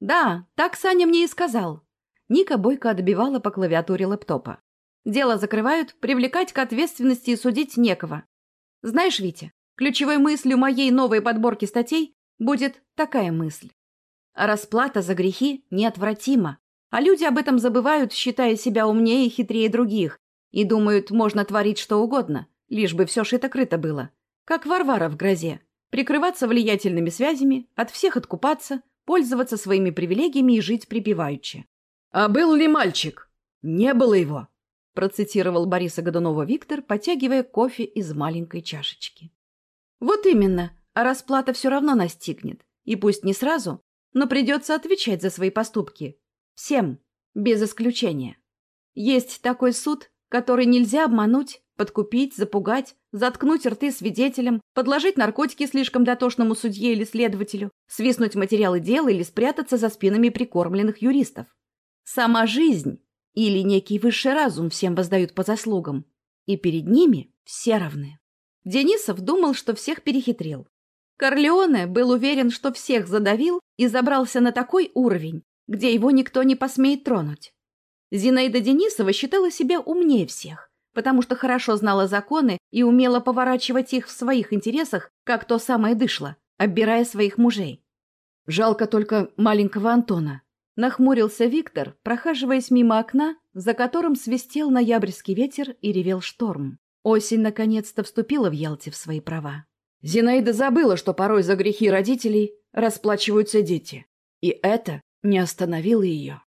Да, так Саня мне и сказал. Ника бойко отбивала по клавиатуре лэптопа. Дело закрывают, привлекать к ответственности и судить некого. Знаешь, Витя, ключевой мыслью моей новой подборки статей будет такая мысль. Расплата за грехи неотвратима, а люди об этом забывают, считая себя умнее и хитрее других, и думают, можно творить что угодно, лишь бы все шито-крыто было. Как Варвара в грозе. Прикрываться влиятельными связями, от всех откупаться, пользоваться своими привилегиями и жить припеваючи. «А был ли мальчик?» «Не было его», – процитировал Бориса Годунова Виктор, потягивая кофе из маленькой чашечки. «Вот именно, а расплата все равно настигнет. И пусть не сразу, но придется отвечать за свои поступки. Всем, без исключения. Есть такой суд, который нельзя обмануть, подкупить, запугать, заткнуть рты свидетелям, подложить наркотики слишком дотошному судье или следователю, свистнуть материалы дела или спрятаться за спинами прикормленных юристов. Сама жизнь или некий высший разум всем воздают по заслугам, и перед ними все равны. Денисов думал, что всех перехитрил. Корлеоне был уверен, что всех задавил и забрался на такой уровень, где его никто не посмеет тронуть. Зинаида Денисова считала себя умнее всех, потому что хорошо знала законы и умела поворачивать их в своих интересах, как то самое дышло, оббирая своих мужей. Жалко только маленького Антона. Нахмурился Виктор, прохаживаясь мимо окна, за которым свистел ноябрьский ветер и ревел шторм. Осень наконец-то вступила в Ялте в свои права. Зинаида забыла, что порой за грехи родителей расплачиваются дети. И это не остановило ее.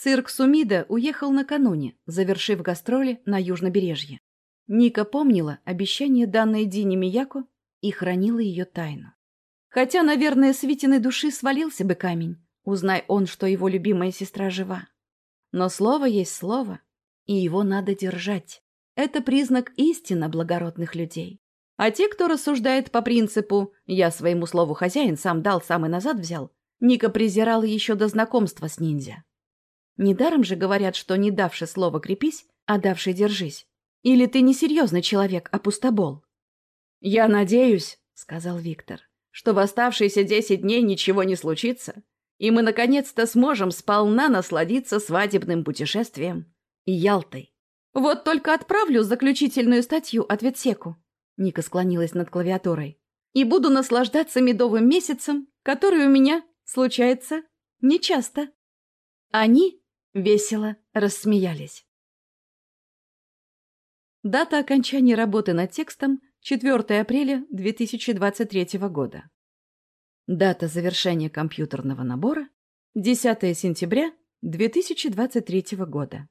Цирк Сумида уехал накануне, завершив гастроли на южнобережье. Ника помнила обещание, данное Дине Мияко, и хранила ее тайну. Хотя, наверное, с Витиной души свалился бы камень, узнай он, что его любимая сестра жива. Но слово есть слово, и его надо держать. Это признак истинно благородных людей. А те, кто рассуждает по принципу «я своему слову хозяин, сам дал, сам и назад взял», Ника презирала еще до знакомства с ниндзя. Недаром же говорят, что не давши слова крепись, а давший держись. Или ты не серьезный человек, а пустобол? «Я надеюсь», — сказал Виктор, «что в оставшиеся десять дней ничего не случится, и мы наконец-то сможем сполна насладиться свадебным путешествием и Ялтой. Вот только отправлю заключительную статью от Ветсеку». Ника склонилась над клавиатурой. «И буду наслаждаться медовым месяцем, который у меня случается нечасто». Они Весело рассмеялись. Дата окончания работы над текстом – 4 апреля 2023 года. Дата завершения компьютерного набора – 10 сентября 2023 года.